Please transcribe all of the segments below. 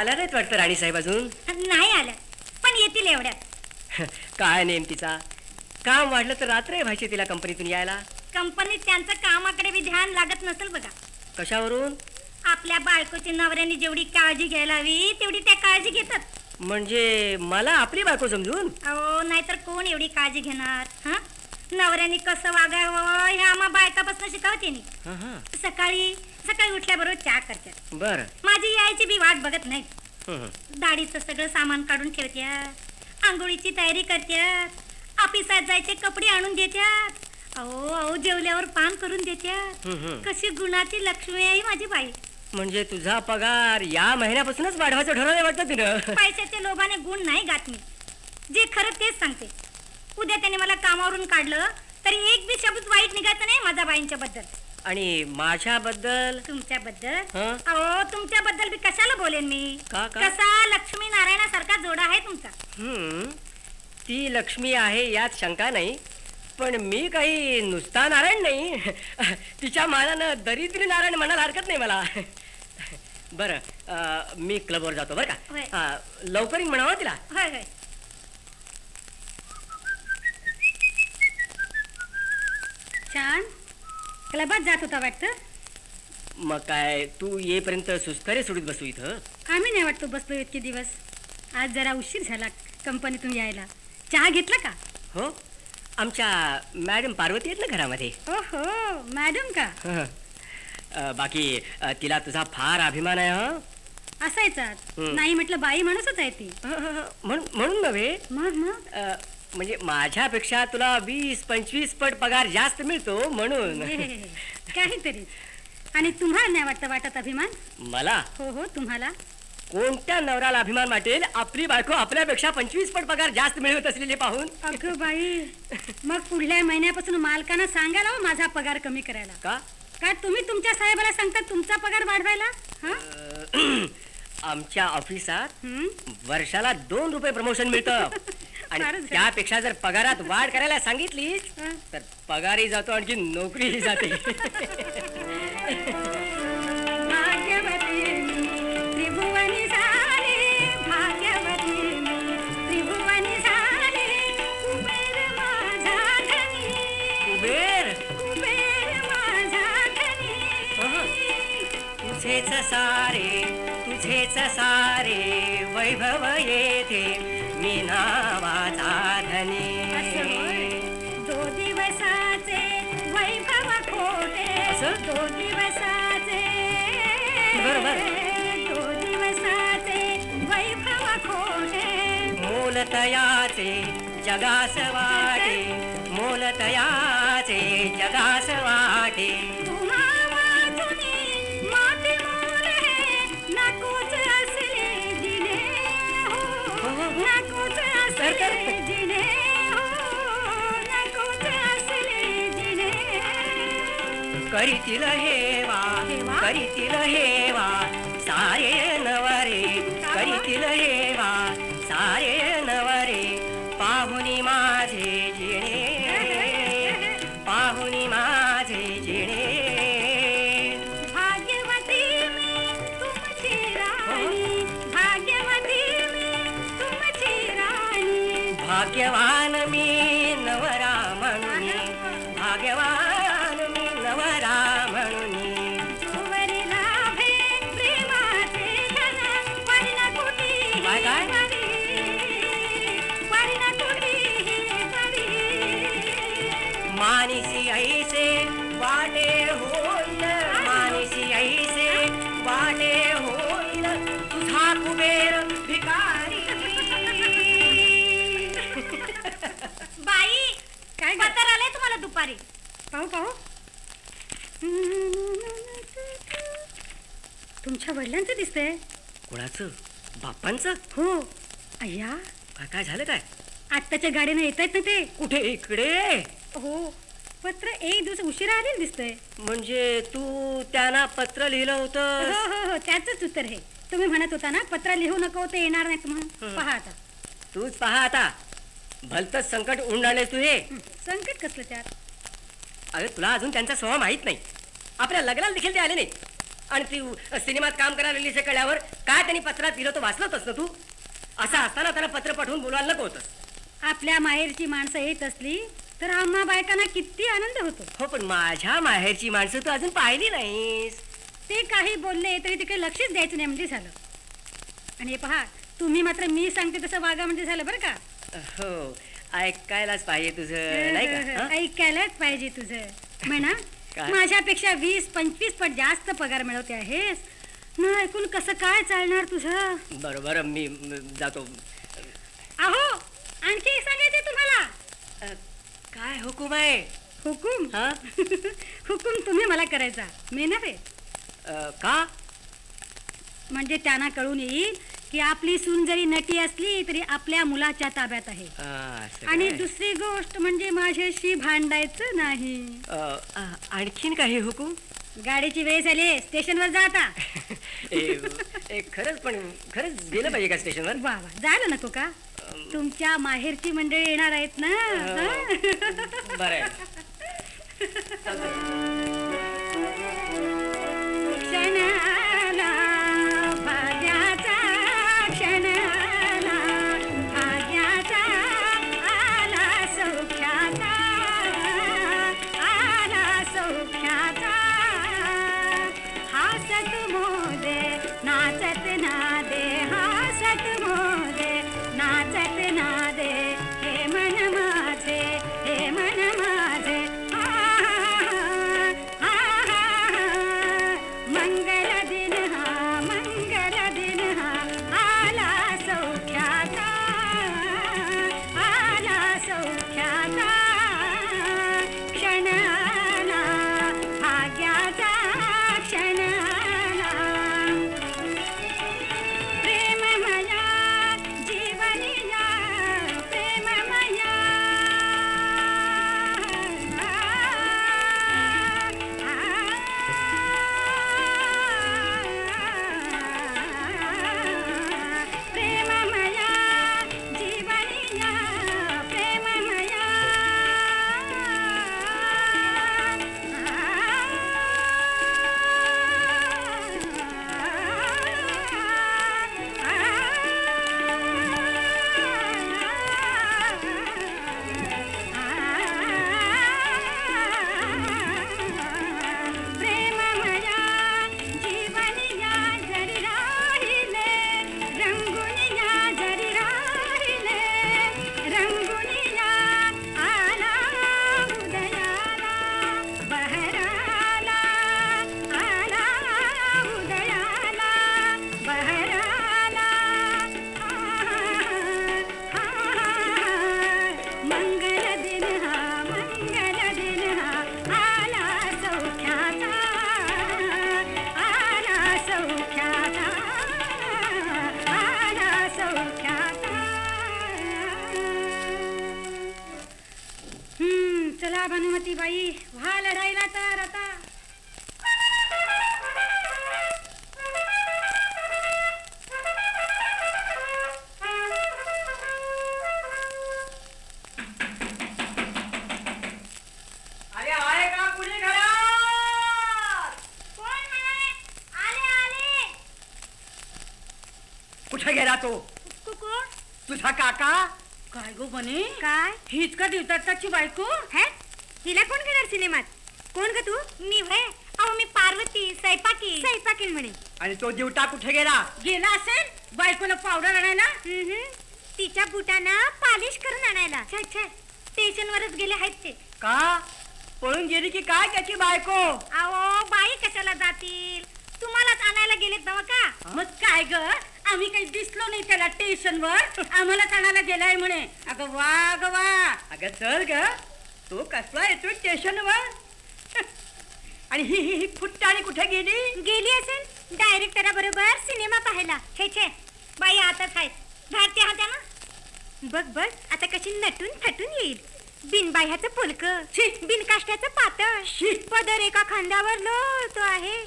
आल्या नाहीत वाटतं राणीसाहेब अजून? नाही आल्या पण येतील एवढ्यात काय नेम तिचा काम वाढलं तर रात्र व्हायची तिला कंपनीतून यायला. कंपनीत त्यांचं कामाकडे बी ध्यान लागत नसेल बघा. कशावरून? आपल्या बायकोची नवऱ्याने जेवढी काळजी घ्यायला हवी तेवढी त्या काळजी घेतात. म्हणजे मला आपली बायको समजून? अहो नाहीतर कोण एवढी काळजी घेणार हा? नवऱ्याने कसं वागावं हे आम्हा बायकापासून शिकवते नी हं, हं. सकाळी सकाळी उठल्याबरोबर चहा करतात बरं. माझी यायची बी वाट बघत नाही. हं, हं. दाढीचं सगळं सामान काढून ठेवत्यात आंघोळीची तयारी करत्यात ऑफिसात जायचे कपडे आणून देत्यात अहो अहो जेवल्यावर पान करून देत्यात. कशी गुणाची लक्ष्मी आहे माझी बाई. म्हणजे तुझा पगार या महिन्यापासूनच वाढवायचं ठरवलं वाटतं तिनं? पैशाच्या लोभाने गुण नाही गात मी. जे खरं तेच सांगते. उद्या त्याने मला कामावरून काढलं तरी एक बी शब्द वाईट निघायचं नाही माझ्या बाईंच्या बद्दल. आणि माझ्याबद्दल? तुमच्याबद्दल? हं? अहो तुमच्याबद्दल बी कशाला बोलेन मी? का, का? कसा लक्ष्मी नारायणासारखा जोडा आहे तुमचा. हं, ती लक्ष्मी आहे यात शंका नाही पण मी काही नुसता नारायण नाही. तिच्या मानानं दरिद्री नारायण म्हणायला हरकत नाही मला. बरं अं, मी क्लबवर जातो बरं होय. का अं, लवकर म्हणावं तिला. होय होय. छान. क्लबात जात होता वाटतं? मग काय तू येईपर्यंत सुस्करे सोडीत बसू इथं? आम्ही नाही वाटतो बसलो इतके दिवस. आज जरा उशीर झाला कंपनीतून यायला. चहा घेतला का? हो. आमच्या मॅडम पार्वती आहेत ना घरामध्ये? ओहो मॅडम का? हं. अं, बाकी अं, तिला तुझा फार अभिमान आहे हं? असायचाच हं. नाही म्हटलं बाई माणूसच आहे ती. हं, हं, हं. म्हणून म्हणून नव्हे. मग मग? अ, म्हणजे माझ्यापेक्षा तुला वीस पंचवीस पट पगार जास्त मिळतो म्हणून. हे, काहीतरी. आणि तुम्हाला नाही वाटतं वाटत अभिमान? मला? हो हो तुम्हाला. कोणत्या नवऱ्याला अभिमान वाटेल? आपली बायको आपल्यापेक्षा पंचवीस पट पगार जास्त मिळवत असलेले पाहून. अगं बाई मग पुढल्या महिन्यापासून मालकांना सांगायला माझा पगार कमी करायला. का? काय तुम्ही तुमच्या साहेबाला सांगता तुमचा पगार वाढवायला? हा? आमच्या ऑफिसात हं? वर्षाला दोन रुपये प्रमोशन मिळतं. आणि फारच झालं. त्यापेक्षा जर पगारात वाढ करायला सांगितलीच हं. तर पगारही जातो आणखी नोकरीही जाते. भाग्यवती मी, त्रिभुवनी झाले भाग्यवती मी, त्रिभुवनी झाले कुबेर माझा धनी. कुबेर? कुबेर माझा धनी. तुझेच सारे तुझेच सारे वैभव येथे. मोलतयाचे जगास वाटे मोलतयाचे जगास वाटे हो हो. जिने करीतील हेवा? करीतील हेवा. सारे नवरे करीतील हेवा. भाग्यवान मी नवरा तुमच्या वडिलांचं दिसतंय. कोणाचं? बाप्पांचं? हो. अय्या. काय काय झालं काय? आत्ताच्या गाडीनं येत आहेत ना ते. कुठे? इकडे? हो. पत्र एक दिवस उशिरा आलेलं दिसतंय. म्हणजे तू त्यांना पत्र लिहिलं हो होतं हो हो. त्याच उत्तर हे तुम्ही म्हणत होता ना पत्र लिहू नको ते येणार नाहीत म्हणून. हं. पहा आता. तूच पहा आता. भलतच संकट उंडाळलेस तू हे हं, संकट कसलं त्यात? अरे तुला अजून त्यांचा स्वभाव माहीत नाही. आपल्या लग्नाला देखील ते आले नाहीत. आणि ती सिनेमात काम करायला हे कळल्यावर काय त्यांनी पत्रात दिलं तो वाचलंच ना तू? असं असताना त्याला पत्र पाठवून बोलायला नको होतं आपल्या माहेरची माणसं येत असली तर आम्हा बायकांना किती आनंद होतो. हो पण माझ्या माहेरची माणसं तू अजून पाहिली नाहीस. ते काही बोलले तरी ते काही लक्षच द्यायचं नाही म्हणजे झालं. आणि हे पहा तुम्ही मात्र मी सांगते तसं वागा म्हणजे झालं बरं का? हो ऐकायलाच पाहिजे तुझं? ऐकायलाच पाहिजे तुझं. म्हणा काय? माझ्यापेक्षा वीस पंचवीस पट जास्त पगार मिळवते आहेस. न ऐकून कसं काय चालणार तुझं? बरं बरं मी म, जातो. अहो आणखी एक सांगायचंय तुम्हाला. अ, काय हुकूम आहे? हुकूम? हा? हुकूम तुम्ही मला करायचा. मी नव्हे. अ, का? म्हणजे त्यांना कळून येईल की आपली सून जरी नटी असली तरी आपल्या मुलाच्या ताब्यात आहे. आणि? दुसरी गोष्ट म्हणजे माझ्याशी भांडायचं नाही. आणखीन काही हुकूम? गाडीची वेळ झाली स्टेशनवर जा आता. खरंच पण खरंच गेलं पाहिजे का स्टेशनवर? वा वा जायला नको का? तुमच्या माहेरची मंडळी येणार आहेत ना? बरं हीच का दिवताची बायको? है? हिला कोण घेणार सिनेमात? कोण ग तू? मी व्हय अहो मी पार्वती स्वयंपाकी स्वयंपाकी म्हणे. आणि तो दिवटा कुठे गेला? गेला असेल? बायकोला पावडर आणायला? तिच्या बुटाना पॉलिश करून आणायला. स्टेशनवरच गेले आहेत ते. का? पळून गेली की काय त्याची बायको? अहो बाई कशाला जातील? तुम्हालाच आणायला गेलेत बाबा का? मग काय ग? आम्ही काही दिसलो नाही त्याला स्टेशनवर आम्हालाच आणायला गेलाय म्हणे. अगं वा ग वा. अगं चल ग. तो कसला येतोय स्टेशनवर आणि ही ही ही फुट्टाणी कुठे गेली? गेली असेल. डायरेक्टरा बरोबर सिनेमा पाहायला. छे छे. बाई आताच आहेत. भारतीय हात्या ना बघ बघ. आता कशी नटून थटून येईल. बिनबाह्याचं पुलक बिनकाष्ट्याचं पातळ. पदर एका खांद्यावर लोळतो आहे.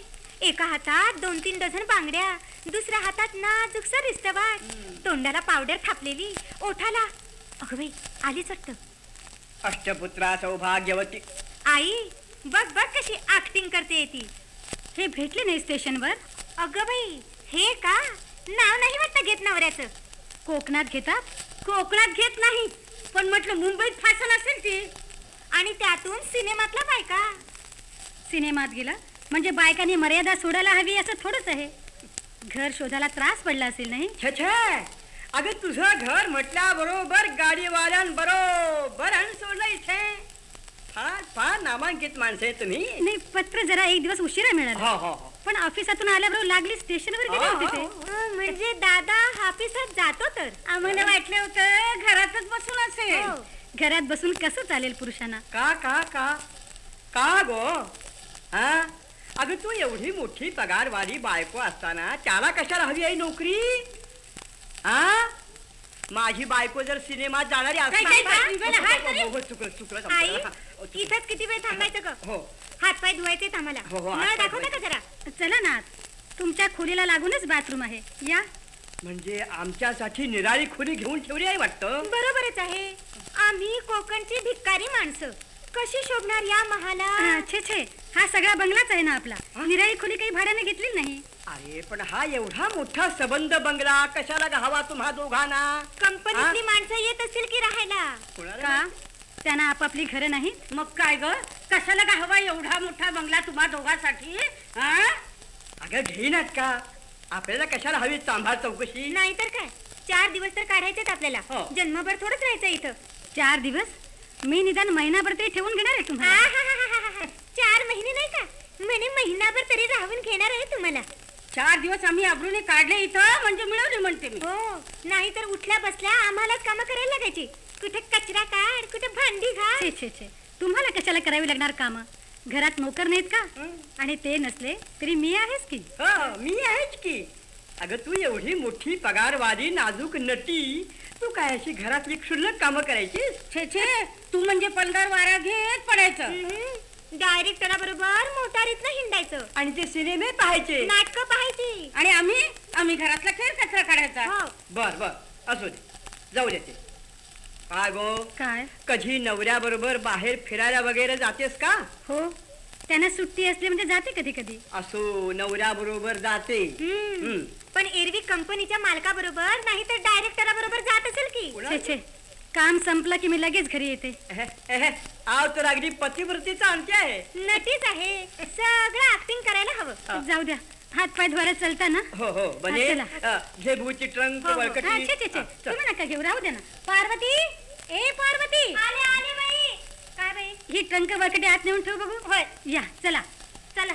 एका हातात दोन तीन डझन बांगड्या दुसऱ्या हातात नाजूक रिस्तवाट तोंडाला पावडर थापलेली ओठाला. अगं बाई आलीच वाटतं. अष्टपुत्रा सौभाग्यवती. आई बघ बघ कशी ऍक्टिंग करते ती. हे भेटले नाही स्टेशनवर? अगं बाई हे का? नाव नाही वाटतं घेत नवऱ्याचं. कोकणात घेतात? कोकणात घेत नाही. पण म्हटलं मुंबईत फॅशन असेल ती. आणि त्यातून सिनेमातला बायका. सिनेमात गेला? म्हणजे बायकांनी मर्यादा सोडायला हवी असं थोडंच आहे. घर शोधायला त्रास पडला असेल नाही? छे छे. अगं तुझं घर म्हटल्या बरोबर गाडीवाल्यां बरोबर आणि सोडलं इथे. फार फार नामांकित माणसं आहे तुम्ही. नाही पत्र जरा एक दिवस उशिरा मिळाला. हो हो हो. पण ऑफिसातून आल्याबरोबर लागली स्टेशनवर गेले हो, होते हो, ते म्हणजे दादा ऑफिसात जातो तर. आम्हाला वाटलं होतं घरातच बसून असेल. घरात बसून कसं चालेल पुरुषांना? का का का? का गो? हा? अगं तू एवढी मोठी पगारवाली बायको असताना त्याला कशाला हवी आहे नोकरी? हा माझी बायको जर सिनेमात जाणारी काय, काय, काय? असती- निघाला, हात तरी? चुकलं चुकलं आई चुकलं. इथंच किती वेळ थांबायचं ग? हो. हातपाय धुवायचे आम्हाला. हो, हो, नळ हातपाय दाखवता का जरा? चला ना तुमच्या खोलीला लागूनच बाथरूम आहे. या. म्हणजे आमच्यासाठी निराळी खोली घेऊन ठेवली आहे वाटतं? बरोबरच आहे. आम्ही कोकणची भिक्कारी माणसं. कशी शोभणार या महाला? छे छे. हा सगळा बंगलाच आहे ना आपला. निराळी खोली काही भाड्याने घेतली नाही. अरे पण हा एवढा मोठा सबंध बंगला कशाला घावा तुम्हा दोघांना? कंपनीतली माणसं येत असतील की राहायला? कोणाला का? त्यांना आपापली घरं नाही मग काय ग? कशाला का हवा एवढा मोठा बंगला तुम्हा दोघांसाठी? हा? अगं घेईनात का? आपल्याला कशाला हवी सांभाळ चौकशी? नाहीतर काय? चार दिवस तर काढायचेत आपल्याला. हो. जन्मभर थोडंच राहायचं इथं. चार दिवस? मी निदान महिनाभर तरी ठेवून घेणार आहे तुम्हाला. चार महिने नाही का? म्हणे महिनाभर तरी राहून घेणार आहे तुम्हाला. चार दिवस आम्ही अब्रूने काढले इथं म्हणजे मिळवले म्हणते मी. हो नाहीतर उठल्या बसल्या आम्हालाच कामं करायला लागायची. कुठे कचरा काढ कुठे भांडी घाल छे छे छे. तुम्हाला कशाला करावी लागणार काम? घरात नोकर नाहीत का? आणि ते नसले तरी मी आहेच की. हो मी आहेच की. अगं तू एवढी मोठी पगारवाली नाजूक नटी. तू काय अशी घरातली क्षुल्लक कामं करायचीस? छे छे. तू म्हणजे पलदार वारा घेत पडायचं. डायरेक्टरा बरोबर मोटारीत हिंडायचं. आणि ते सिनेमे पाहायचे. नाटक पाहायची. आणि आम्ही आम्ही घरातला खेळ कचरा काढायचा. हो. बर बर. असू दे. जाऊ देते काय गो? काय? कधी नवऱ्या बरोबर बाहेर फिरायला वगैरे जातेस का? हो. त्यांना सुट्टी असली म्हणजे जाते कधी कधी. असो नवऱ्या बरोबर जाते. पण एरवी कंपनीच्या मालका बरोबर नाही तर डायरेक्टरा बरोबर जात असेल की? कोणा- छे छे. काम संपलं की मी लगेच घरी येते. आव तर अगदी पतिवृत्तीचा अंत्य आहे. नटीच आहे. सगळं ऍक्टिंग करायला. हवं. जाऊ द्या. हात पाय धुवायला चलता ना? हो हो झेबूची ट्रंक हो, हो. वळकटी. तुम्ही नका घेऊ. राहू द्या ना. पार्वती? ए पार्वती! आले आले बाई. काय बाई? ही ट्रंक वरकटी आत नेऊन ठेव बघू? होय. या चला. चला.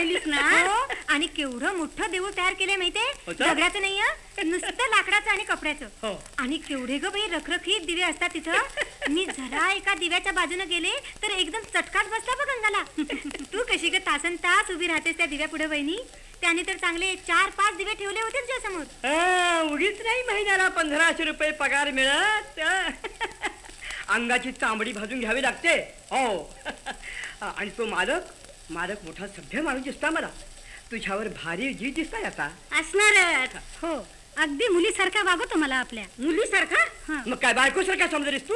पाहिलीस ना? हो. आणि केवढं मोठं देऊळ तयार केलंय माहितीये? होतं? दगडाचं नाहीये नुसतं लाकडाचं आणि कपड्याचं. हो. आणि केवढे ग बाई रखरखीत दिवे असतात तिथं. मी जरा एका दिव्याच्या बाजूने गेले तर एकदम चटकाच बसला बघ अंगाला. तू कशी ग तासन तास उभी राहतेस त्या दिव्या पुढे बहिणी? त्याने तर चांगले चार पाच दिवे ठेवले होते तुझ्या समोर अ, उगीच नाही महिन्याला पंधराशे रुपये पगार मिळत. अंगाची चांबडी भाजून घ्यावी लागते. हो आणि तो मालक मालक मोठा सभ्य माणूस दिसता मला. तुझ्यावर भारी जी दिसताय आता. असणारच. हो. अगदी मुलीसारखा वागवतो मला आपल्या. मुलीसारखा? हा. मग काय बायकोसारखा समजलीस तू?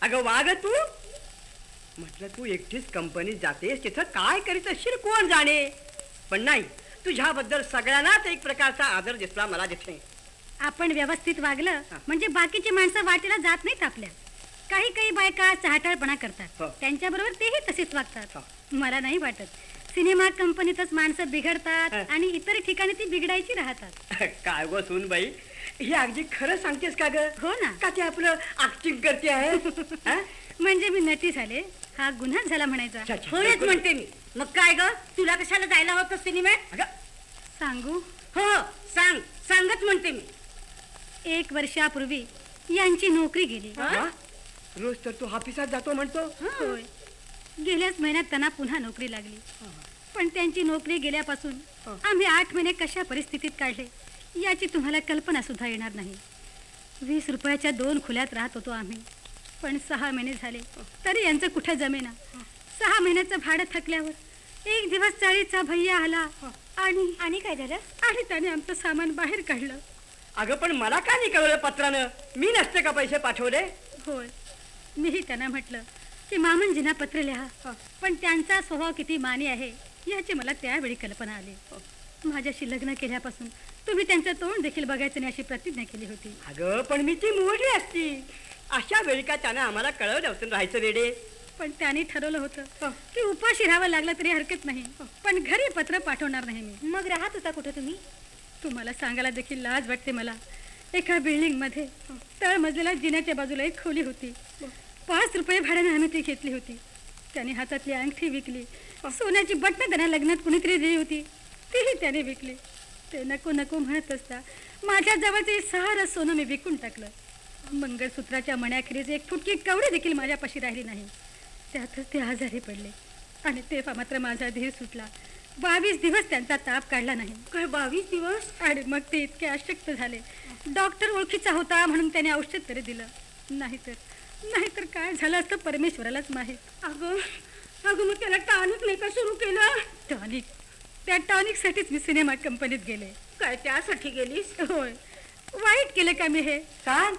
अगं वाग तू. म्हटलं तू एकटीच कंपनीत जातेस तिथं काय करीत असशील कोण जाणे? पण नाही तुझ्याबद्दल सगळ्यांनाच एक प्रकारचा आदर दिसला मला तिथे आपण व्यवस्थित वागलं. म्हणजे बाकीची माणसं वाटेला जात नाहीत आपल्या. काही काही बायका चहाटाळपणा हो. करतात. त्यांच्या बरोबर तेही तसेच वागतात. हो. मला नाही वाटत. सिनेमा कंपनीतच माणसं बिघडतात हा. आणि इतर ठिकाणी ती बिघडायची राहतात. काय गो सून बाई हे अगदी खरं सांगतेस का ग? हो ना. का ते आपलं ऍक्टिंग करते आहे? हा? म्हणजे मी नटी झाले. हा गुन्हाच झाला म्हणायचा. अच्छा, अच्छा. होयच म्हणते मी. मग काय ग? तुला कशाला जायला होतं सिनेमात अगं, सांगू? हो. सांग. सांगत म्हणते मी. एक वर्षापूर्वी यांची नोकरी गेली. हा? रोज तर तू ऑफिसात जातो म्हणतो. होय गेल्याच महिन्यात त्यांना पुन्हा नोकरी लागली. पण त्यांची नोकरी गेल्यापासून. आम्ही आठ महिने कशा परिस्थितीत काढले याची तुम्हाला कल्पना सुद्धा येणार नाही. वीस रुपयाच्या दोन खुल्यात राहत होतो आम्ही. पण सहा महिने झाले तरी यांचं कुठं जमेना? सहा महिन्याचं भाडं थकल्यावर एक दिवस चाळीचा भैया आला. आणि आणि काय झालं? आणि त्याने आमचं सामान बाहेर काढलं. अगं पण मला का नाही कळवलं पत्रानं? मी नसते का पैसे पाठवले? होय. मीही त्यांना म्हटलं की मामनजींना पत्र लिहा. पण त्यांचा स्वभाव किती मानी आहे याची मला त्यावेळी कल्पना आली. माझ्याशी लग्न केल्यापासून तुम्ही त्यांचं तोंड देखील बघायचं नाही अशी प्रतिज्ञा केली होती. अगं पण मी ती मोडली असती. अशा वेळी का त्यानं आम्हाला कळवलं होतं राहायचं वेडे? पण त्यांनी ठरवलं होतं की उपाशी राहावं लागलं तरी हरकत नाही. पण घरी पत्र पाठवणार नाही मी. मग राहत होता कुठे तुम्ही? तुम्हाला सांगायला देखील लाज वाटते मला. एका बिल्डिंगमध्ये तळमजलेला जिन्याच्या बाजूला एक खोली होती. पाच रुपये भाड्याने आम्ही ती घेतली होती. त्याने हातातली अंगठी विकली. सोन्याची बटणं त्यांना लग्नात कुणीतरी दिली होती. तीही त्याने विकली. ते नको नको म्हणत असता माझ्या जवळचे सारं सोनं मी विकून टाकलं. मंगळसूत्राच्या मण्याखेरीज एक फुटकी कवडी देखील माझ्यापाशी राहिली नाही. त्यातच ते आजारी पडले. आणि तेव्हा मात्र माझा धीर सुटला. बावीस दिवस त्यांचा ताप काढला नाही. काय बावीस दिवस? आणि मग ते इतके अशक्त झाले. डॉक्टर ओळखीचा होता म्हणून त्याने औषध तरी दिलं. नाहीतर नाहीतर काय झालं असतं? परमेश्वरालाच माहीत. अगं अगं मग त्याला टाणूच नाही का सुरू केलं? टॉनिक? त्या टॉनिकसाठीच मी सिनेमा कंपनीत गेले. काय त्यासाठी गेलीस? होय. वाईट केलं का मी हे? सांग.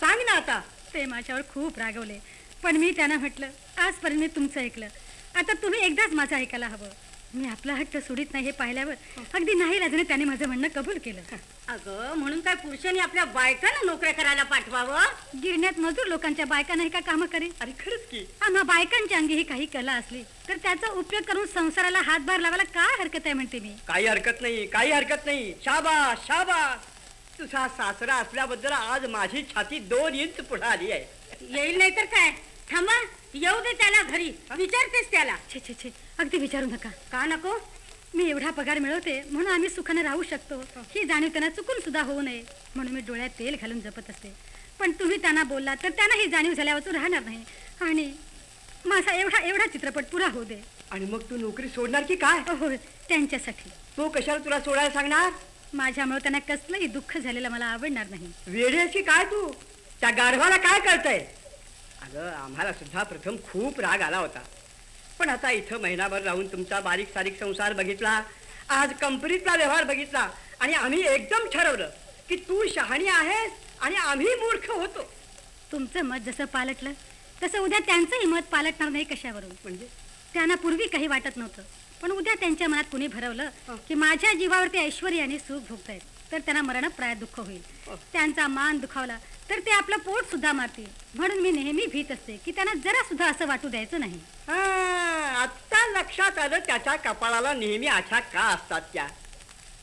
सांग ना आता. ते माझ्यावर खूप रागवले. पण मी त्यांना म्हटलं आजपर्यंत मी तुमचं ऐकलं. आता तुम्ही एकदाच माझं ऐकायला हवं. मी आपला हट्ट सोडित नाही हे पाहिल्यावर अगदी नाही लाजणे त्याने माझं म्हणणं कबूल केलं. अगं म्हणून काय पुरुषांनी आपल्या बायकांना नोकऱ्या करायला पाठवावं? गिरण्यात मजूर लोकांच्या बायका नाही का कामं करेल अरे खरंच की. आम्हा बायकांच्या अंगी ही काही कला असली तर त्याचा उपयोग करून संसाराला हातभार लावायला काय हरकत आहे म्हणते मी? काही हरकत नाही काही हरकत नाही. शाबास शाबास. तुझा सासरा असल्याबद्दल आज माझी छाती दोन इंच पुढे आली आहे. येईल नाही तर काय? थांबा. येऊ दे त्याला घरी. विचारतेस त्याला. छे छे छे. अगदी विचारू नका. का नको? मी एवढा पगार मिळवते म्हणून आम्ही सुखाने राहू शकतो. ही जाणीव त्यांना चुकून सुद्धा होऊ नये. म्हणून मी डोळ्यात तेल घालून जपत असते. पण तुम्ही त्यांना बोलला तर त्यांना ही जाणीव झाल्यावर राहणार नाही. आणि माझा एवढा एवढा चित्रपट पुरा होऊ दे. आणि मग तू नोकरी सोडणार की काय? हो त्यांच्यासाठी. तो कशाला तुला सोडायला सांगणार? माझ्यामुळे त्यांना कसलंही दुःख झालेलं मला आवडणार नाही. वेड्याची काय तू? त्या गाढवाला काय कळतंय अगं आम्हाला सुद्धा प्रथम खूप राग आला होता. पण आता इथं महिनाभर राहून तुमचा बारीक सारीक संसार बघितला आज कंपनीतला व्यवहार बघितला आणि आम्ही एकदम ठरवलं की तू शहाणी आहेस आणि आम्ही मूर्ख होतो. तुमचं मत जसं पालटलं तसं उद्या त्यांचंही मत पालटणार नाही कशावरून. म्हणजे? त्यांना पूर्वी काही वाटत नव्हतं पण उद्या त्यांच्या मनात कुणी भरवलं की माझ्या जीवावरती ऐश्वर्याने सुख भोगतायत तर त्यांना मरणप्राय दुःख होईल. त्यांचा मान दुखावला तर ते आपलं पोट सुद्धा मारतील. म्हणून मी नेहमी भीत असते की त्यांना जरा सुद्धा असं वाटू द्यायचं नाही. आत्ता लक्षात आलं त्याच्या कपाळाला नेहमी आठ्या का असतात त्या.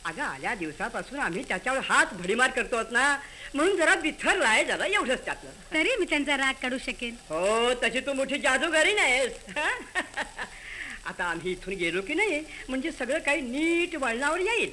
अगं आल्या दिवसापासून आम्ही त्याच्यावर हात भडीमार करतो ना. म्हणून जरा बिथरलाय जरा एवढंच त्यातलं. तरी मी त्यांचा राग काढू शकेन. हो तशी तू मोठी जादूगारी नाहीस. आता आम्ही इथून गेलो की नाही म्हणजे सगळं काही नीट वळणावर येईल.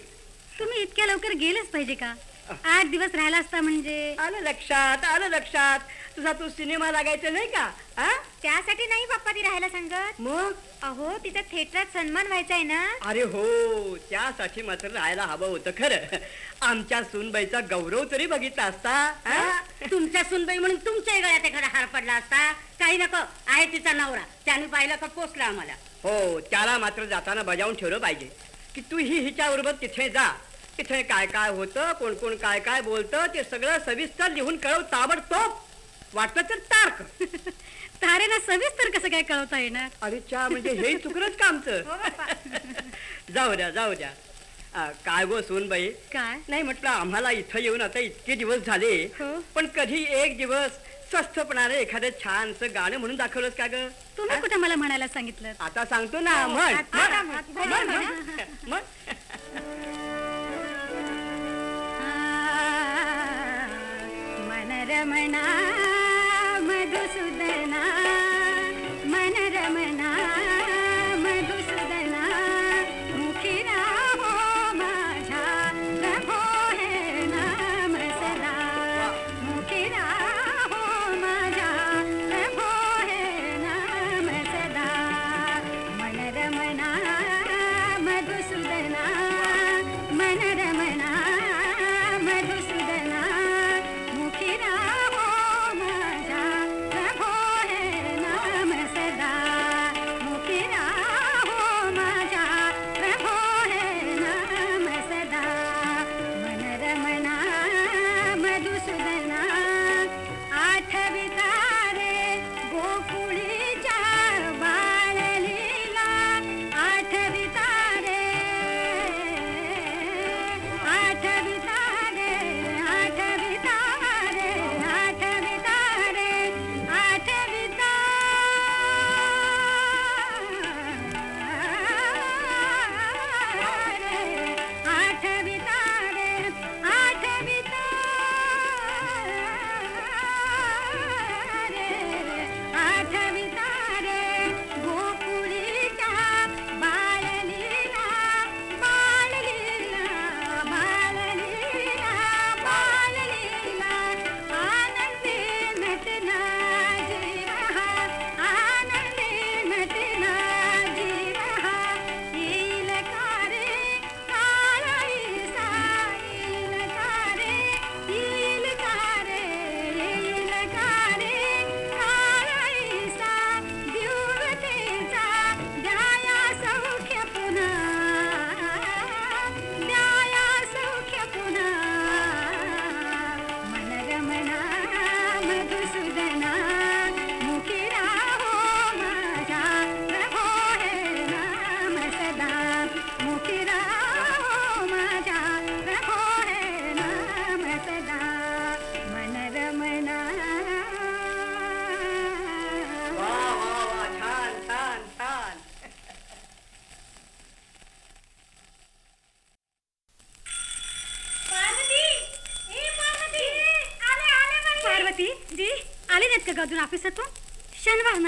तुम्ही इतक्या लवकर गेलंच पाहिजे का? आठ दिवस राहिला असता म्हणजे? आलं लक्षात आलं लक्षात. तुझा तू सिनेमा लागायचा नाही का? हा? त्यासाठी नाही पप्पा ती राहायला सांगत. मग? अहो तिचा थिएटरात सन्मान व्हायचा आहे ना. अरे हो त्यासाठी मात्र राहायला हवं होतं खरं. आमच्या सुनबाईचा गौरव तरी बघितला असता. हा? तुमच्या सुनबाई म्हणून तुमच्या गळ्यात एखादा हार पडला असता. काही नको आहे तिचा नवरा. त्याने पाहिलं का पोचला आम्हाला. हो त्याला मात्र जाताना बजावून ठेवलं पाहिजे. की तू ही हिच्याबरोबर तिथे जा. तिथे काय काय होतं कोण कोण काय काय बोलतं ते सगळं सविस्तर लिहून कळव ताबडतोब. वाटलं तर तारक. तारेला सविस्तर कसं काय कळवता येणार? अरे च्या म्हणजे हे चुकलंच का आमचं? जाऊ द्या जाऊ द्या. आ, काय गो सोनबाई काय? नाही म्हटलं आम्हाला इथं येऊन आता इतके दिवस झाले. हो. पण कधी एक दिवस स्वस्थपणाने एखादं छानसं गाणं म्हणून दाखवलंच का ग? तुम्ही कुठे मला म्हणायला सांगितलं आता सांगतो ना म्हण हो, आता म्हण, म्हण, म्हण, म्हण. रमणा मधुसुदना मनरमणा।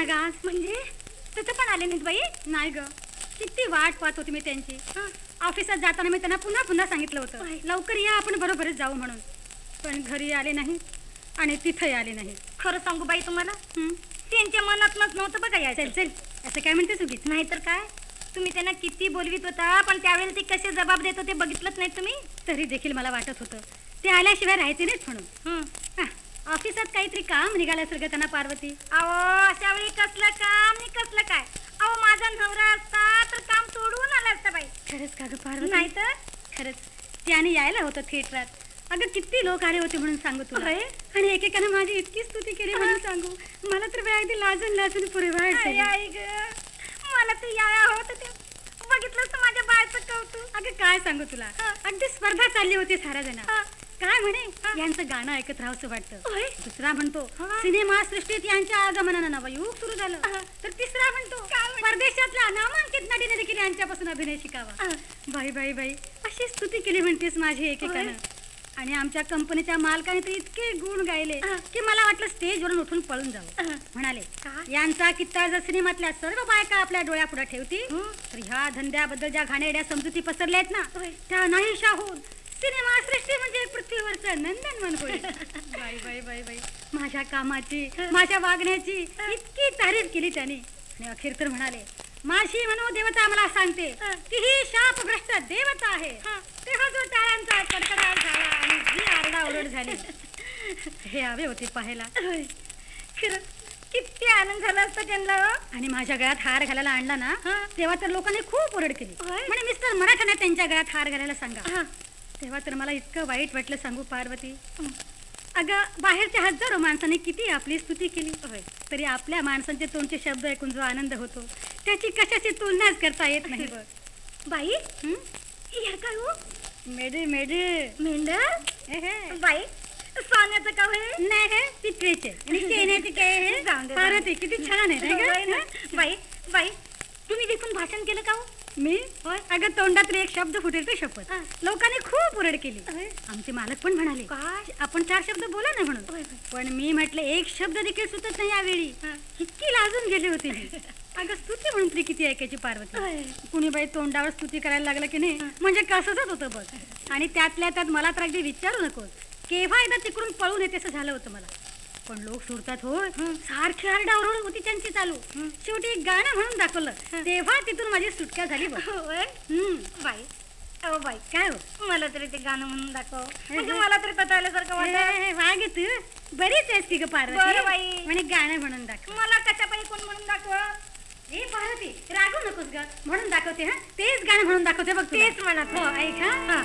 शनिवार ना ग आज म्हणजे? तिथं पण आले नाहीत बाई. नाही ग. किती वाट पाहत होती मी त्यांची. ऑफिसात जाताना मी त्यांना पुन्हा पुन्हा सांगितलं होतं. लवकर या आपण बरोबरच जाऊ म्हणून. पण घरी आले नाही आणि तिथंही आले नाही. खरं सांगू बाई तुम्हाला? त्यांच्या मनातनच नव्हतं बघा चल यायचं. चल असं काय म्हणते चुकीच नाहीतर काय? तुम्ही त्यांना किती बोलवीत होता पण त्यावेळेला ते कसे जबाब देत होते बघितलंच नाही तुम्ही? तरी देखील मला वाटत होतं. ते आल्याशिवाय राहायचे नाहीत म्हणून. हं. ऑफिसात काहीतरी काम निघाल्यासारखं त्यांना पार्वती. अहो अशा वेळी कसलं काम आणि कसलं काय? अहो माझा नवरा असता तर काम सोडून आला असता बाई. खरंच का ग पार्वती? नाहीतर? खरंच. त्याने यायला होतं थिएटरात. अगं किती लोक आले होते म्हणून सांगू तुला. होय? आणि एकेकानं माझी इतकी स्तुती केली म्हणून सांगू. मला तर वेळ अगदी लाजून लाजून पुरे झाली. आई ग. मला ते याया होत ते. बघितलंस तर माझ्या बाळचं कौतुक. अगं काय सांगू तुला? अगदी स्पर्धा चालली होती सारा जण. हा. काय म्हणे यांचं गाणं ऐकत राहावंसं वाटतं होय? दुसरा म्हणतो. सिनेमा सृष्टीत यांच्या आगमनानं नवयुग सुरू झालं. तर तिसरा म्हणतो? परदेशातल्या नामांकित नटीने देखील यांच्यापासून अभिनय शिकावा. बाई बाई बाई अशी स्तुती केली म्हणतेस माझी एकेकानं आणि आमच्या कंपनीच्या मालकाने तर इतके गुण गायले. की मला वाटलं स्टेजवरून उठून पळून जावं. म्हणाले काय? यांचा कित्ता जर सिनेमातल्या सर्व बायका आपल्या डोळ्यापुढे ठेवती हं. तर ह्या धंद्याबद्दल ज्या घाणेरड्या समजुती पसरल्या आहेत ना होय. त्या नाहीशा होऊन सिनेमा सृष्टी म्हणजे पृथ्वीवरचं नंदनवन होईल बाई बाई बाई बाई. माझ्या कामाची माझ्या वागण्याची इतकी तारीफ केली त्याने. आणि अखेर तर म्हणाले माझी मनोदेवता मला सांगते की ही शापभ्रष्ट देवता आहे. तेव्हा जो टाळ्यांचा कडकडाट झाला आणि जी आरडाओरड झाली. हे हवे होते पाहायला. खरं किती आनंद झाला असता त्यांना हो. आणि माझ्या गळ्यात हार घालायला आणला ना तेव्हा तर लोकांनी खूप ओरड केली. होय? म्हणे मिस्टर मराठाने त्यांच्या गळ्यात हार घालायला सांगा. तेव्हा तर मला इतकं वाईट वाटलं सांगू पार्वती. अगं बाहेरच्या हजारो माणसांनी किती आपली स्तुती केली. तरी आपल्या माणसांचे तोंडचे शब्द ऐकून जो आनंद होतो त्याची कशाची तुलनाच करता येत नाही. बघ बाई हं? या काय हो? मेडे मेडे मेंढर? हे हे. बाई सोन्याचं का होय नाही हे पित्रेचे आणि शेण्याचे काय हे? जाऊन दे, पार्वती किती छान आहे नाही होय? बाई बाई तुम्ही देखून भाषण केलं का हो? मी अगं तोंडातून एक शब्द फुटेल ते शपथ. लोकांनी खूप ओरड केली. आमचे मालक पण म्हणाले काय? आपण चार शब्द बोला ना म्हणून पण मी म्हटलं एक शब्द देखील सुचत नाही यावेळी. इतकी लाजून गेली होती मी. अगं स्तुती म्हणून तरी किती ऐकायची पार्वती. कुणी बाई तोंडावर स्तुती करायला लागलं की नाही म्हणजे कसंच होतं बघ आणि त्यातल्या त्यात मला तर अगदी विचारू नकोस केव्हा एकदा तिकडून पळून येते असं झालं होतं मला पण लोक सोडतात हो सारखी आरडाओरड होती त्यांची चालू. शेवटी एक गाणं म्हणून दाखवलं. तेव्हा तिथून माझी सुटका झाली होय. बाई. अहो बाई काय हो? मला तरी ते गाणं म्हणून दाखव. म्हणजे मला तरी ए, वाघ आहे तू. बरीच आहेस की ग पार्वती. बाई. म्हणे गाणं म्हणून दाखव. मला कशा पायी कोण म्हणून दाखव? ए पार्वती रागू नकोस ग. म्हणून दाखवते हा? तेच गाणं म्हणून दाखवते बघ. तेच म्हणत. हो ऐक हा.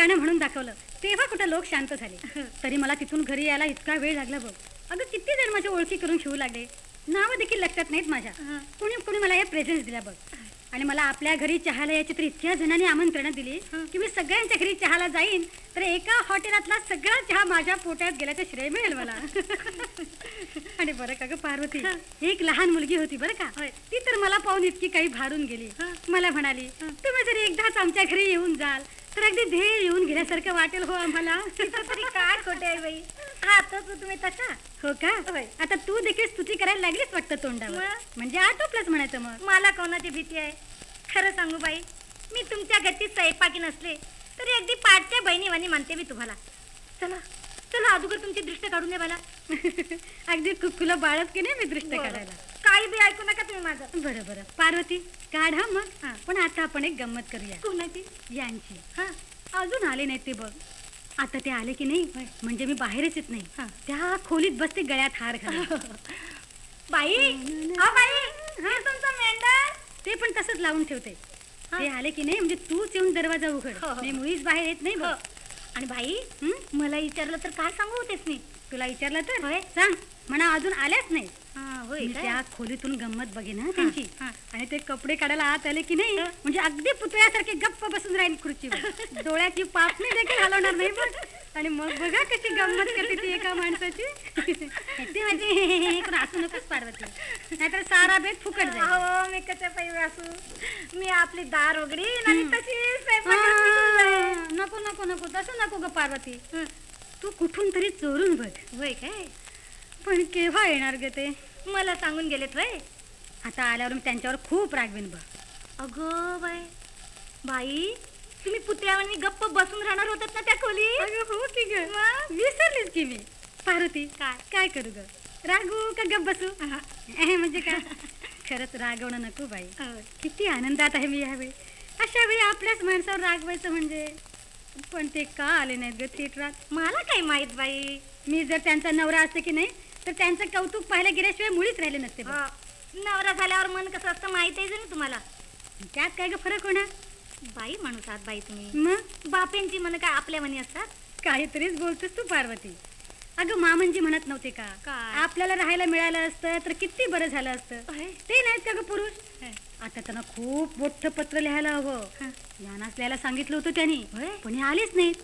गाणं म्हणून दाखवलं. तेव्हा कुठं लोक शांत झाले. तरी मला तिथून घरी यायला इतका वेळ लागला बघ. अगं किती जण माझ्या ओळखी करून शिवू लागले. नावं देखील लक्षात नाहीत माझ्या. कुणी कुणी मला हे प्रेझेंट दिल्या बघ. आणि मला आपल्या घरी चहाला याची तर इतक्या जणांनी आमंत्रण दिली की मी सगळ्यांच्या घरी चहाला जाईन. तर एका हॉटेलातला सगळा चहा माझ्या पोटात गेल्याचं श्रेय मिळेल मला. आणि बरं का ग पार्वती. एक लहान मुलगी होती बरं का. ती तर मला पाहून इतकी काही भारून गेली. मला म्हणाली तुम्ही जर एकदाच आमच्या घरी येऊन जाल तर अगदी ध्येय येऊन गेल्यासारखं वाटेल हो आम्हाला. तरी काय खोटे आहे बाई. हातच तुम्ही तशा हो का? आता तू देखील स्तुती करायला लागलीच वाटतं तोंडावर. मग? म्हणजे आटोपलंच म्हणायचं मग. मला कोणाची भीती आहे? खरं सांगू बाई मी तुमच्या घरची स्वयंपाकी नसले तरी अगदी पाठच्या बहिणीवानी मानते मी तुम्हाला. चला. चला अगोदर तुमची दृष्ट काढून द्या मला. अगदी कुकुला बाळच की नाही मी दृष्ट बरं. काढायला? काही बी ऐकू नका तुम्ही माझं. बरं बरं. पार्वती काढा मग. हा. पण आता आपण एक गंमत करूया. कोणाची? यांची. हा. अजून आले नाहीत ते बघ. आता ते आले की नाही म्हणजे मी बाहेरच येत नाही. हा. त्या खोलीत बसते गळ्यात हार घालून. बाई! हा बाई! हे तुमचं मेंढर! ते पण तसंच लावून ठेवते. ते आले की नाही म्हणजे तूच येऊन दरवाजा उघड. हो, हो. मी मुळीच बाहेर येत नाही बघ. हो. आणि बाई मला विचारलं तर काय सांगू होतेस मी? तुला विचारलं तर. होय. सांग. म्हणा अजून आल्याच नाही. हा होय मी काय? त्या खोलीतून गंमत बघेन हं त्यांची. हा. आणि ते कपडे काढायला आत आले की नाही म्हणजे अगदी पुतळ्यासारखे गप्प बसून राहील खुर्चीवर. डोळ्याची पापणी देखील हलवणार नाही बघ. आणि मग बघा कशी गंमत करते ती एका माणसाची. ते म्हणजे असू नकोस पार्वती. नाहीतर सारा बेत फुकट जाईल. अहो मी कशा पाहिजे असू मी आपली दार उघडीन आणि तशी. हा, नको नको नको. तसं नको ग पार्वती. तू कुठून तरी चोरून बघ. होय काय? पण केव्हा येणार ग ते? मला सांगून गेलेत वय आता आल्यावर मी त्यांच्यावर खूप रागवीन बघ. अगं बाय बाई तुम्ही पुतळ्यावर गप्प बसून राहणार होतात ना त्या खोली हो की ग. विसरलीच की मी. पार्वती काय? काय करू ग? रागू का गप बसू? म्हणजे काय? खरंच रागवणं नको बाई. किती आनंदात आहे मी यावेळी. अशा वेळी आपल्याच माणसावर रागवायचं म्हणजे? पण ते का आले नाहीत ग थेट राग मला काय माहीत बाई? मी जर त्यांचा नवरा असते की नाही तर त्यांचं कौतुक पाहायला गेल्याशिवाय मुळीच राहिले नसते बघ. हा. नवरा झाल्यावर मन कसं असतं माहीत आहे ना तुम्हाला. त्यात काय ग फरक होणार? बाई माणूस आहात बाई तुम्ही. मग? बापेंची मन काय आपल्या मनी असतात? काहीतरीच बोलतोस तू पार्वती. अगं मामंजी म्हणत नव्हते का? काय? आपल्याला राहायला मिळालं असतं तर किती बरं झालं असतं. ते नाहीत का ग पुरुष? आता त्यांना खूप मोठं पत्र लिहायला हवं. यानाच लिहायला सांगितलं होतं त्यांनी? पण हे आलेच नाहीत.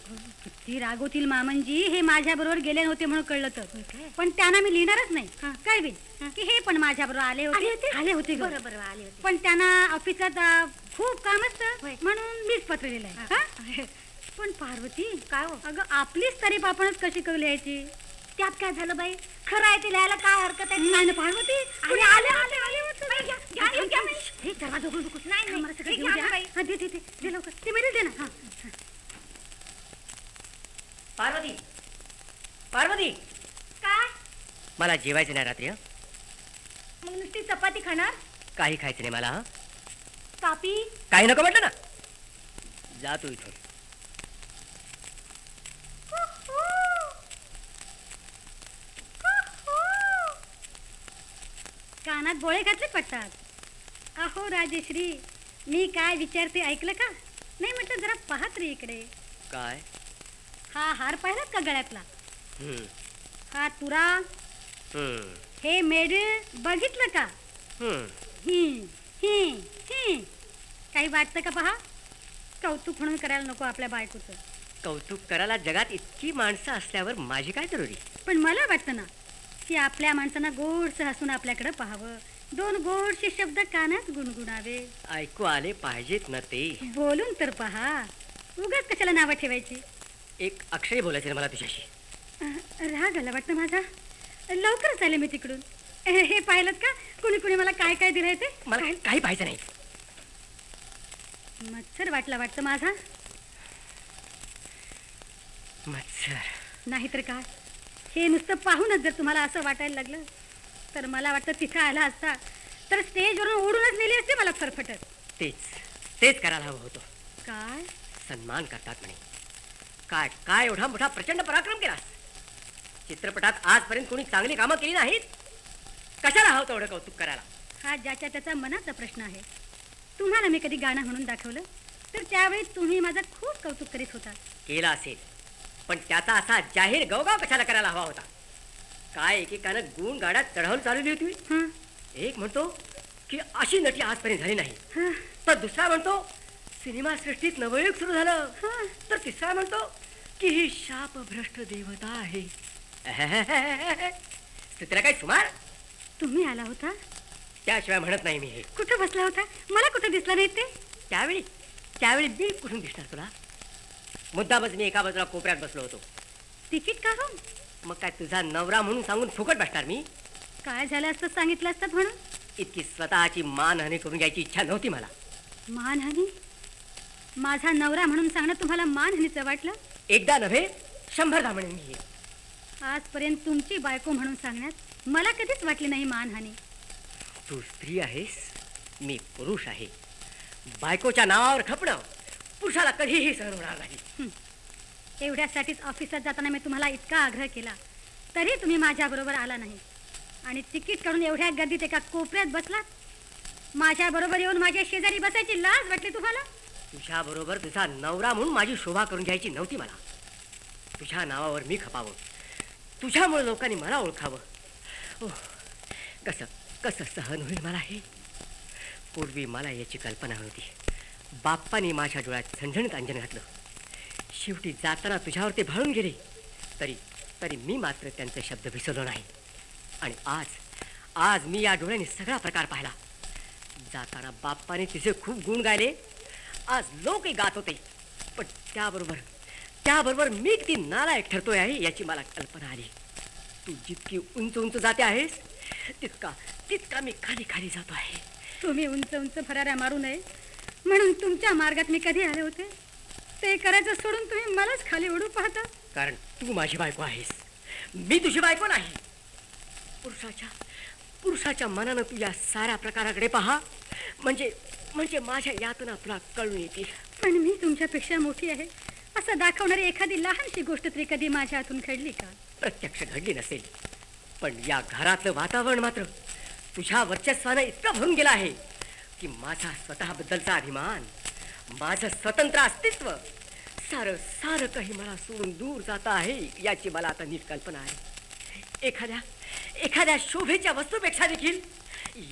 किती रागवतील मामंजी हे माझ्या बरोबर गेले नव्हते म्हणून कळलं तर. काय? पण त्यांना मी लिहिणारच नाही. कळवी की हे पण माझ्या बरोबर आले होते? आले होते ग. बरं बरं आले होते. पण त्यांना ऑफिसात खूप काम असतं. म्हणून मीच पत्र लिहिलंय. हा? पण पार्वती काय हो? अगं आपलीच तारीफ आपणच कशी करू लिहायची? त्यात काय झालं बाई? खरं आहे ते लिहायला काय हरकत आहे? नाही ना पार्वती आले आले आले आले बाई, घ्या, घ्या, घ्या, घ्या, बाई. हे दरवाजा उघडू नकोस. नाही, नाही. मला सगळं हे घेऊ घ्या द्या. ना बाई. हा, दे दे दे. दे लवकर. ते मिळेल दे ना हा. पार्वती. पार्वती. काय? मला जेवायचं नाही रात्री हं? मग नुसती चपाती खाणार? काही खायचं नाही मला हं? कापी? काही नको म्हटलं ना? जा तू इथून. कानात बोळे घातले पडतात. अहो राजेश्री मी काय विचारते ऐकलं का? नाही म्हटलं जरा पाहत रे इकडे. काय? हा हार पाहिलात का गळ्यातला? हम्म, हा तुरा. हम्म, हे मेड बघितलं का? हम्म. ही ही ही. काही वाटतं का पहा? कौतुक म्हणून करायला नको आपल्या बायकोचं. कौतुक करायला जगात इतकी माणसं असल्यावर माझी काय जरुरी? पण मला वाटतं ना की आपल्या माणसांना गोडसं हसून आपल्याकडे पाहावं. दोन गोडसे शब्द कानात गुणगुणावे. ऐकू आले पाहिजेत ना ते. बोलून तर पहा. उगाच कशाला नावं ठेवायची? एक अक्षरी बोलायचं मला तुझ्याशी राग आला वाटतं माझा. लवकरच आले मी तिकडून. अह, हे पाहिलं का? कुणी कुणी मला काय काय दिलंय ते? मला काही- पाहायचं नाही. मच्छर वाटला वाटतं माझा. मत्सर. नाहीतर काय? हे नुसतं पाहूनच जर तुम्हाला असं वाटायला लागलं तर मला वाटतं तिथं आला असता तर स्टेजवरून उडूनच नेली असते मला फरफटत. तेच तेच करायला हवं होतं. काय? सन्मान करतात म्हणे. काय काय एवढा मोठा प्रचंड पराक्रम केलास? चित्रपटात आजपर्यंत कोणी चांगली कामं केली नाहीत? कशाला हवं तेवढं कौतुक करायला? हा ज्याच्या त्याचा मनाचा प्रश्न आहे. तुम्हाला मी कधी गाणं म्हणून दाखवलं? तर त्यावेळी तुम्ही माझं खूप कौतुक करीत होता. केला असेल. पण त्याचा असा जाहीर गवगाव कशाला करायला हवा होता? काय एकेकानं गुण गाड्यात चढवून चालवली होती? एक म्हणतो की अशी नटी आजपर्यंत झाली नाही. तर दुसरा म्हणतो सिनेमा सृष्टीत नवयुग सुरू झालं. तर तिसरा म्हणतो की ही शापभ्रष्ट देवता आहे. तिला काही सुमार? तुम्ही आला होता? त्याशिवाय म्हणत नाही मी हे. कुठं बसला होता? मला कुठं दिसलं नाही ते? त्यावेळी त्यावेळी मी कुठून दिसणार तुला? मुद्दामच मी एका बाजूला कोपऱ्यात बसलो होतो. तिकीट काढून? मग काय तुझा नवरा म्हणून सांगून फुकट बसणार मी? काय झालं असतं सांगितलं असतं म्हणून? इतकी स्वतःची मानहानी करून घ्यायची इच्छा नव्हती मला. मानहानी? माझा नवरा म्हणून सांगणं तुम्हाला मानहानीचं वाटलं? एकदा नव्हे शंभरदा म्हणेन मी हे. आजपर्यंत तुमची बायको म्हणून सांगण्यात मला कधीच वाटली नाही मानहानी. तू स्त्री आहेस मी पुरुष आहे. बायकोच्या नावावर खपणं. पुरुषाला कधीही सहन होणार नाही. एवढ्यासाठीच ऑफिसात जाताना मी तुम्हाला इतका आग्रह केला. तरी तुम्ही माझ्याबरोबर आला नाही. आणि तिकीट काढून एवढ्या गर्दीत एका कोपऱ्यात बसलात? माझ्याबरोबर येऊन माझ्या शेजारी बसायची लाज वाटली तुम्हाला? तुझ्या बरोबर तुझा नवरा म्हणून माझी शोभा करून घ्यायची नव्हती मला. तुझ्या नावावर मी खपावं. तुझ्यामुळे लोकांनी मला ओळखावं. ओह, कसं कसं सहन होईल मला हे? पूर्वी मला याची कल्पना नव्हती बाप्पाने माझ्या डोळ्यात झणझणीत अंजन घातलं. शेवटी जाताना तुझ्यावर ते भाळून गेले. तरी तरी मी मात्र त्यांचे शब्द विसरलो नाही. आणि आज आज मी या डोळ्याने सगळा प्रकार पाहिला. जाताना बाप्पाने तिचे खूप गुण गायले. आज लोकही गात होते. पण त्याबरोबर त्याबरोबर मी किती नालायक ठरतोय आहे याची मला कल्पना आली. तू जितकी उंच उंच जाते आहेस तितका तितका मी खाली खाली जातो आहे. तुम्ही उंच उंच फराऱ्या मारू नये. म्हणून तुमच्या मार्गात मी कधी आले होते? ते करायचं सोडून तुम्ही मलाच खाली ओढू पाहता. कारण तू माझी बायको आहेस. मी तुझी बायको नाही. पुरुषाच्या पुरुषाच्या मनानं तू या साऱ्या प्रकाराकडे पहा. म्हणजे म्हणजे माझ्या यातना तुला कळून येतील. पण मी तुमच्यापेक्षा मोठी आहे. असं दाखवणारी एखादी लहानशी गोष्ट तरी कधी माझ्या हातून घडली का? प्रत्यक्ष घडली नसेल. पण या घरातलं वातावरण मात्र तुझ्या वर्चस्वानं इतकं भरून गेलं आहे. की माझा स्वतःबद्दलचा अभिमान माझं स्वतंत्र अस्तित्व सारं सारं काही मला सोडून दूर जात आहे याची मला आता नीट कल्पना आहे. एखाद्या एखाद्या शोभेच्या वस्तूपेक्षा देखील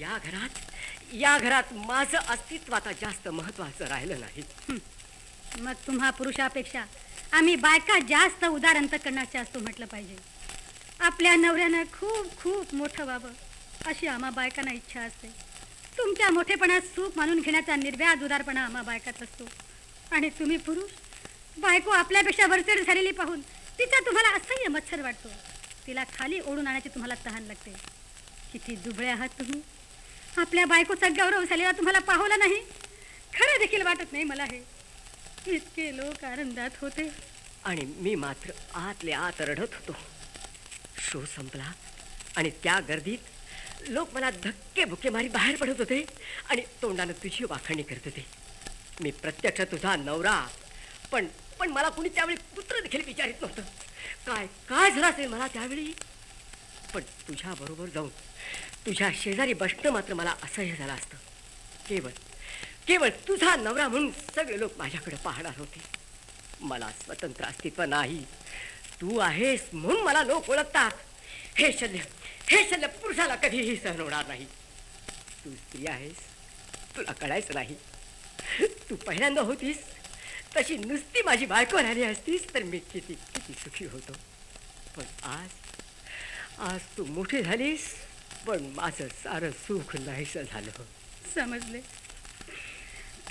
या घरात या घरात माझं अस्तित्व आता जास्त महत्वाचं राहिलं नाही. मग तुम्हा पुरुषापेक्षा आम्ही बायका जास्त उदार अंतकरणाच्या असतो म्हटलं पाहिजे. आपल्या नवऱ्यानं खूप खूप मोठं व्हावं अशी आम्हा बायकांना इच्छा असते. तुमच्या मोठेपणात सुख मानून घेण्याचा निर्व्याज उदारपणा आम्हा बायकात असतो. आणि तुम्ही पुरुष बायको आपल्यापेक्षा वरचढ झालेली पाहून तिचा तुम्हाला असह्य मच्छर वाटतो. तिला खाली ओढून आणण्याची तुम्हाला तहान लागते. किती दुबळे आहात तुम्ही. आपल्या बायकोचा गौरव झालेला तुम्हाला पाहवला नाही. खरं देखील वाटत नाही मला हे. इतके लोक आनंदात होते. आणि मी मात्र आतले आत रडत होतो. शो संपला आणि त्या गर्दीत लोक मला धक्के भुके मारी बाहेर पडत होते आणि तोंडानं तुझी वाखणी करत होते. मी प्रत्यक्ष तुझा नवरा. पण पण मला कुणी त्यावेळी पुत्र देखील विचारित नव्हतं. काय काय झालं असेल मला त्यावेळी? पण तुझ्या बरोबर जाऊन तुझ्या शेजारी बसणं मात्र मला असह्य झालं असतं. केवळ केवळ तुझा नवरा म्हणून सगळे लोक माझ्याकडे पाहणार होते. मला स्वतंत्र अस्तित्व नाही. तू आहेस म्हणून मला लोक ओळखतात. हे शल्य हे शल्य पुरुषाला कधीही सहन होणार नाही. तू स्त्री आहेस तुला कळायचं नाही. तू पहिल्यांदा होतीस तशी नुसती माझी बायको राहिली असतीस तर मी किती किती सुखी होतो. पण आज आज तू मोठी झालीस पण माझं सारं सुख नाहीसं झालं. समजले.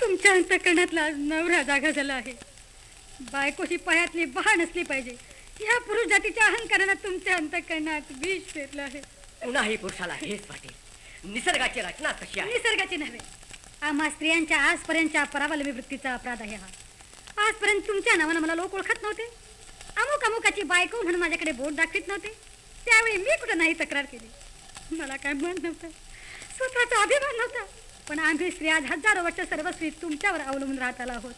तुमच्या अंतकरणातला आज नवरा जागा झाला आहे. बायकोची पायातली बहाण असली पाहिजे. ह्या पुरुष जातीच्या अहंकारानं तुमच्या अंतकरणात विष पेरलं आहे. पुन्हाही पुरुषाला हेच वाटेल निसर्गाची रचना कशी आहे? निसर्गाची नव्हे. आम्हा स्त्रियांच्या आजपर्यंतच्या परावलंबी वृत्तीचा अपराध आहे हा. आजपर्यंत तुमच्या नावानं मला लोक ओळखत नव्हते. अमुक अमुकाची बायको म्हणून माझ्याकडे बोट दाखवित नव्हते. त्यावेळी मी कुठं नाही तक्रार केली. मला काय मन नव्हतं. स्वतःचा अभिमान नव्हता. पण आम्ही स्त्रिया हजारो वर्ष सर्वस्वी तुमच्यावर अवलंबून राहत आलो आहोत.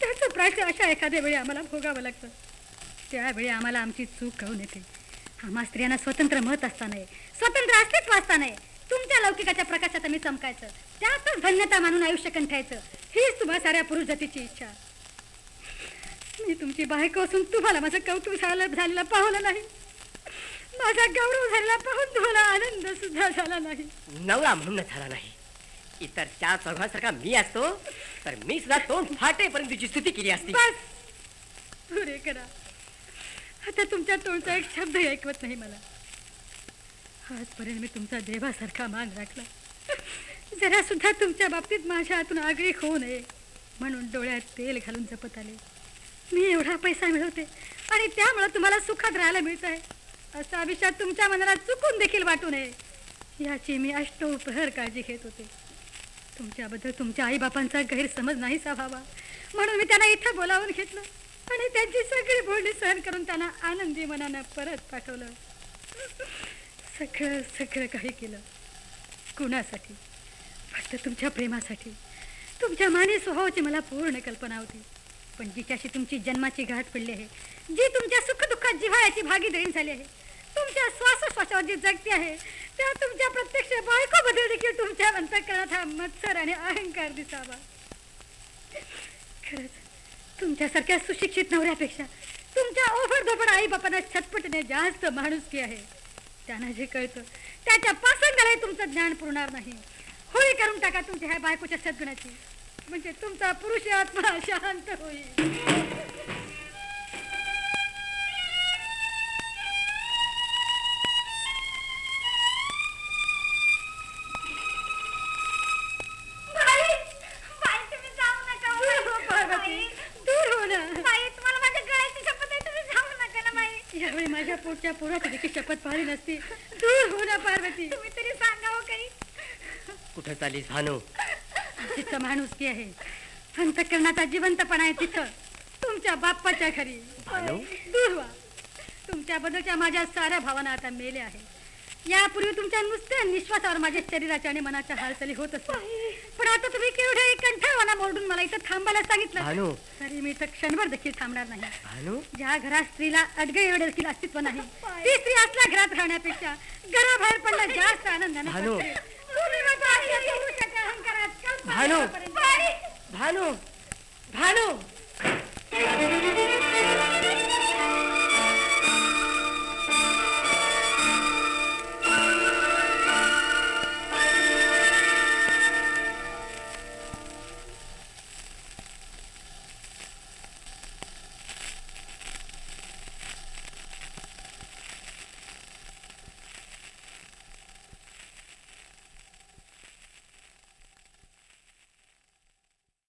त्याचं प्राच्य अशा एखाद्या वेळी आम्हाला भोगावं लागतं. त्यावेळी आम्हाला आमची चूक कळून येते. आम्हा स्त्रियांना स्वतंत्र मत असताना स्वतंत्र अस्तित्व असताना तुमच्या लौकिकाच्या प्रकाशात आम्ही चमकायचं. त्यातच धन्यता मानून आयुष्य कंठायचं. हीच तुम्हा साऱ्या पुरुष जातीची इच्छा. मी तुमची बायको असून तुम्हाला माझं कौतुक झालं झालेलं पाहलं नाही. माझा गौरव झालेला पाहून तुम्हाला आनंद सुद्धा झाला नाही. नवरा म्हणून झाला नाही. इतर चार चौघांसारखा मी असतो तर मी सुद्धा तोंड फाटेपर्यंत तिची स्तुती केली असती. बस. पुरे करा. आता तुमच्या तोंडचा एक शब्दही ऐकवत नाही मला. आजपर्यंत मी तुमचा देवासारखा मान राखला. जरा सुद्धा तुमच्या बाबतीत माझ्या हातून आगळी होऊ नये. म्हणून डोळ्यात तेल घालून जपत आले. मी एवढा पैसा मिळवते आणि त्यामुळे तुम्हाला सुखात राहायला मिळत आहे असा विचार तुमच्या मनाला चुकून देखील वाटू नये. याची मी अष्टोपहर काळजी घेत होते. तुमच्याबद्दल तुमच्या आईबापांचा गैरसमज नाहीसा व्हावा. म्हणून मी त्यांना इथं बोलावून घेतलं. आणि त्यांची सगळी बोलणी सहन करून त्यांना आनंदी मनानं परत पाठवलं. सगळं सगळं काही केलं. कुणासाठी? फक्त तुमच्या प्रेमासाठी. तुमच्या माने स्वभावाची मला पूर्ण कल्पना होती. पण जिच्याशी तुमची जन्माची गाठ पडली आहे जी तुमच्या सुखदुःखात जिव्हाळ्याची भागीदारी झाली आहे तुमच्या श्वासोश्वासावर जी जगती आहे त्या तुमच्या प्रत्यक्ष बायकोबद्दल देखील तुमच्या अंतकरणात हा मत्सर आणि अहंकार दिसावा. खरंच तुमच्यासारख्या सुशिक्षित नवऱ्यापेक्षा तुमच्या ओव्हरधोपण आई बापांना छटपटीने जास्त माणुसकी आहे. त्यांना जे कळतं त्याच्या पासंगालाही तुमचं ज्ञान पुरणार नाही. होळी करून टाका तुमच्या ह्या बायकोच्या सद्गुणाची. म्हणजे तुमचा पुरुष आत्मा शांत होईल. पोटच्या पोराची देखील शपथ पाळली नसती. दूर हो ना पार्वती. तुम्ही तरी सांगावं काही. कुठं चालीस भानू? तिथं माणुसकी आहे. अंतकरणाचा जिवंतपणा आहे तिथं. तुमच्या बाप्पाच्या घरी. भानू? दूर व्हा. तुमच्याबद्दलच्या माझ्या साऱ्या भावना आता मेल्या आहे यापूर्वी तुमच्या नुसत्या निश्वासावर माझ्या शरीराच्या आणि मनाच्या हालचाली होत असतात. पण आता तुम्ही केवढे कंठावाना मोडून मला इथं थांबायला सांगितलं. तरी मी इथं क्षणभर देखील थांबणार नाही. ज्या घरात स्त्रीला अडगळ एवढे देखील अस्तित्व नाही ती स्त्री असल्या घरात राहण्यापेक्षा घराबाहेर पडणं जास्त आनंदाने भानू. अहंकारात कल्पना भानू. भानू. भानू.